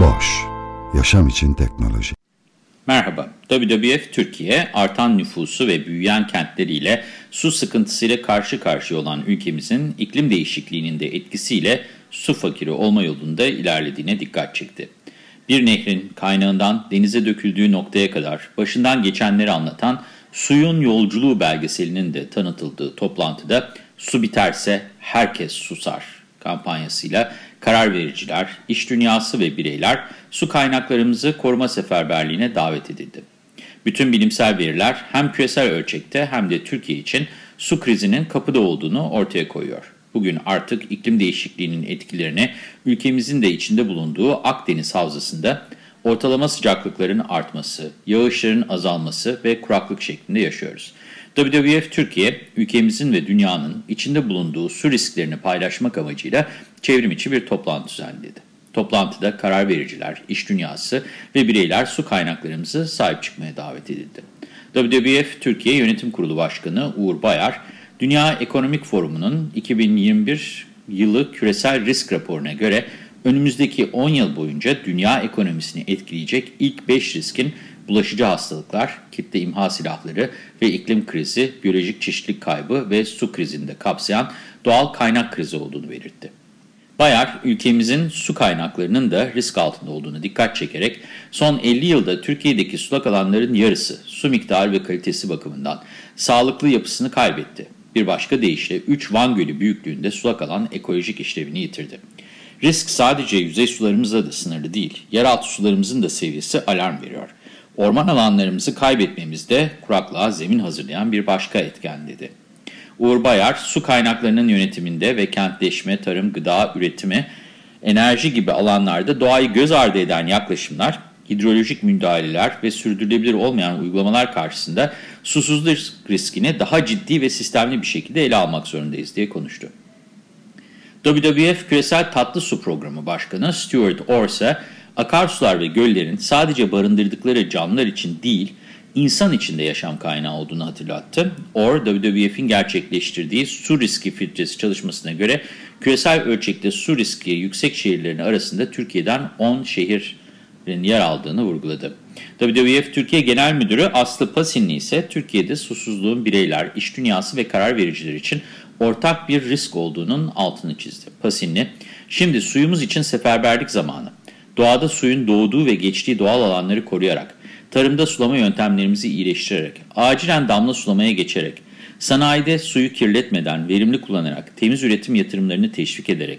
Boş, yaşam için teknoloji. Merhaba, WWF Türkiye artan nüfusu ve büyüyen kentleriyle su sıkıntısıyla karşı karşıya olan ülkemizin iklim değişikliğinin de etkisiyle su fakiri olma yolunda ilerlediğine dikkat çekti. Bir nehrin kaynağından denize döküldüğü noktaya kadar başından geçenleri anlatan Suyun Yolculuğu belgeselinin de tanıtıldığı toplantıda su biterse herkes susar kampanyasıyla karar vericiler, iş dünyası ve bireyler su kaynaklarımızı koruma seferberliğine davet edildi. Bütün bilimsel veriler hem küresel ölçekte hem de Türkiye için su krizinin kapıda olduğunu ortaya koyuyor. Bugün artık iklim değişikliğinin etkilerini ülkemizin de içinde bulunduğu Akdeniz Havzası'nda ortalama sıcaklıkların artması, yağışların azalması ve kuraklık şeklinde yaşıyoruz. WWF Türkiye, ülkemizin ve dünyanın içinde bulunduğu su risklerini paylaşmak amacıyla çevrim içi bir toplantı düzenledi. Toplantıda karar vericiler, iş dünyası ve bireyler su kaynaklarımızı sahip çıkmaya davet edildi. WWF Türkiye Yönetim Kurulu Başkanı Uğur Bayar, Dünya Ekonomik Forumu'nun 2021 yılı küresel risk raporuna göre önümüzdeki 10 yıl boyunca dünya ekonomisini etkileyecek ilk 5 riskin bulaşıcı hastalıklar, kitle imha silahları ve iklim krizi, biyolojik çeşitlilik kaybı ve su krizini de kapsayan doğal kaynak krizi olduğunu belirtti. Bayar, ülkemizin su kaynaklarının da risk altında olduğunu dikkat çekerek son 50 yılda Türkiye'deki sulak alanların yarısı su miktarı ve kalitesi bakımından sağlıklı yapısını kaybetti. Bir başka deyişle 3 Van Gölü büyüklüğünde sulak alan ekolojik işlevini yitirdi. Risk sadece yüzey sularımızla da sınırlı değil, yeraltı sularımızın da seviyesi alarm veriyor. Orman alanlarımızı kaybetmemiz de kuraklığa zemin hazırlayan bir başka etken dedi. Uğur Bayar, su kaynaklarının yönetiminde ve kentleşme, tarım, gıda üretimi, enerji gibi alanlarda doğayı göz ardı eden yaklaşımlar, hidrolojik müdahaleler ve sürdürülebilir olmayan uygulamalar karşısında susuzluk riskini daha ciddi ve sistemli bir şekilde ele almak zorundayız diye konuştu. WWF Küresel Tatlı Su Programı Başkanı Stuart Orsa, akarsular ve göllerin sadece barındırdıkları canlılar için değil, insan için de yaşam kaynağı olduğunu hatırlattı. Or, WWF'in gerçekleştirdiği su riski filtresi çalışmasına göre küresel ölçekte su riski yüksek şehirlerin arasında Türkiye'den 10 şehrin yer aldığını vurguladı. WWF Türkiye Genel Müdürü Aslı Pasinli ise Türkiye'de susuzluğun bireyler, iş dünyası ve karar vericiler için ortak bir risk olduğunun altını çizdi. Pasinli, şimdi suyumuz için seferberlik zamanı. Doğada suyun doğduğu ve geçtiği doğal alanları koruyarak, tarımda sulama yöntemlerimizi iyileştirerek, acilen damla sulamaya geçerek, sanayide suyu kirletmeden, verimli kullanarak, temiz üretim yatırımlarını teşvik ederek,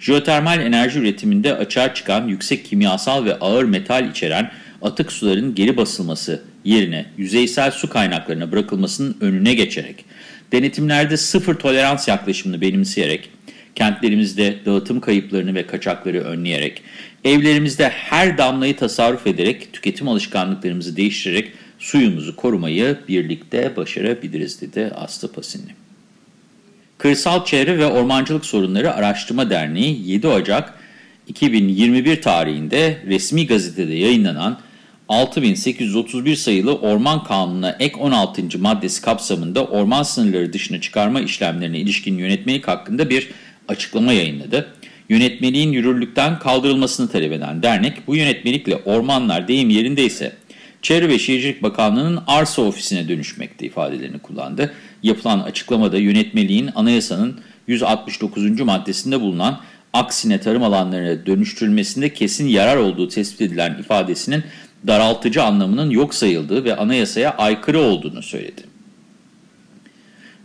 jeotermal enerji üretiminde açığa çıkan yüksek kimyasal ve ağır metal içeren atık suların geri basılması yerine yüzeysel su kaynaklarına bırakılmasının önüne geçerek, denetimlerde sıfır tolerans yaklaşımını benimseyerek, kentlerimizde dağıtım kayıplarını ve kaçakları önleyerek, evlerimizde her damlayı tasarruf ederek, tüketim alışkanlıklarımızı değiştirerek suyumuzu korumayı birlikte başarabiliriz dedi Aslı Pasinli. Kırsal Çevre ve Ormancılık Sorunları Araştırma Derneği 7 Ocak 2021 tarihinde resmi gazetede yayınlanan 6831 sayılı Orman Kanunu'na ek 16. maddesi kapsamında orman sınırları dışına çıkarma işlemlerine ilişkin yönetmelik hakkında bir açıklama yayınladı. Yönetmeliğin yürürlükten kaldırılmasını talep eden dernek bu yönetmelikle ormanlar deyim yerindeyse Çevre ve Şehircilik Bakanlığı'nın arsa ofisine dönüşmekte ifadelerini kullandı. Yapılan açıklamada yönetmeliğin anayasanın 169. maddesinde bulunan aksine tarım alanlarına dönüştürülmesinde kesin yarar olduğu tespit edilen ifadesinin daraltıcı anlamının yok sayıldığı ve anayasaya aykırı olduğunu söyledi.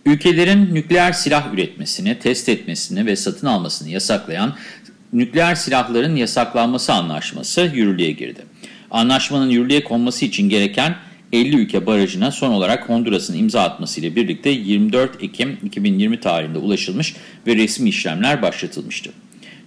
Ülkelerin nükleer silah üretmesini, test etmesini ve satın almasını yasaklayan Nükleer Silahların Yasaklanması Anlaşması yürürlüğe girdi. Anlaşmanın yürürlüğe konması için gereken 50 ülke barajına son olarak Honduras'ın imza atmasıyla birlikte 24 Ekim 2020 tarihinde ulaşılmış ve resmi işlemler başlatılmıştı.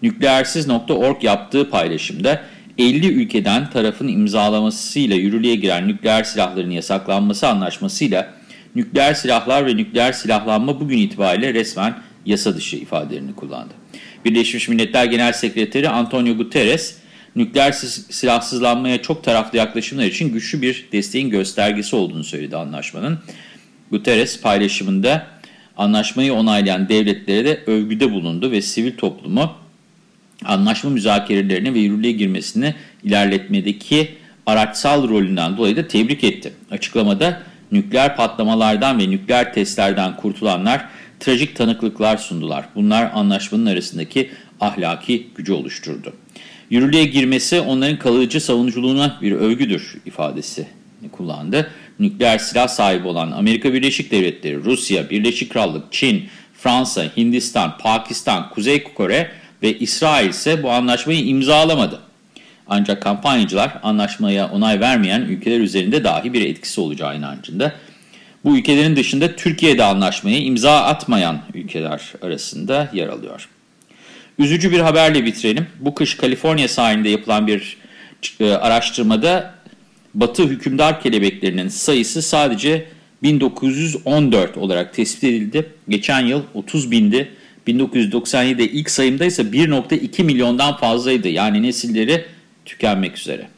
Nükleersiz.org yaptığı paylaşımda 50 ülkeden tarafın imzalamasıyla yürürlüğe giren nükleer silahların yasaklanması anlaşmasıyla nükleer silahlar ve nükleer silahlanma bugün itibariyle resmen yasa dışı ifadelerini kullandı. Birleşmiş Milletler Genel Sekreteri Antonio Guterres, nükleer silahsızlanmaya çok taraflı yaklaşımlar için güçlü bir desteğin göstergesi olduğunu söyledi anlaşmanın. Guterres paylaşımında anlaşmayı onaylayan devletlere de övgüde bulundu ve sivil toplumu anlaşma müzakerelerini ve yürürlüğe girmesini ilerletmedeki araçsal rolünden dolayı da tebrik etti. Açıklamada nükleer patlamalardan ve nükleer testlerden kurtulanlar trajik tanıklıklar sundular. Bunlar anlaşmanın arasındaki ahlaki gücü oluşturdu. Yürürlüğe girmesi onların kalıcı savunuculuğuna bir övgüdür ifadesi kullandı. Nükleer silah sahibi olan Amerika Birleşik Devletleri, Rusya, Birleşik Krallık, Çin, Fransa, Hindistan, Pakistan, Kuzey Kore ve İsrail ise bu anlaşmayı imzalamadı. Ancak kampanyacılar anlaşmaya onay vermeyen ülkeler üzerinde dahi bir etkisi olacağı inancında. Bu ülkelerin dışında Türkiye'de anlaşmaya imza atmayan ülkeler arasında yer alıyor. Üzücü bir haberle bitirelim. Bu kış Kaliforniya sahilinde yapılan bir e, araştırmada Batı hükümdar kelebeklerinin sayısı sadece 1914 olarak tespit edildi. Geçen yıl 30 bindi. 1997'de ilk sayımda ise 1.2 milyondan fazlaydı. Yani nesilleri tükenmek üzere.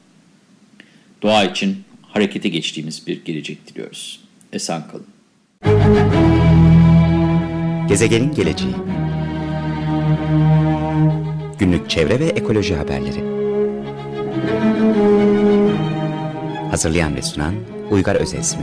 Doğa için harekete geçtiğimiz bir gelecek diliyoruz. Esen kalın. Gezegenin geleceği Günlük çevre ve ekoloji haberleri Hazırlayan ve sunan Uygar Özesmi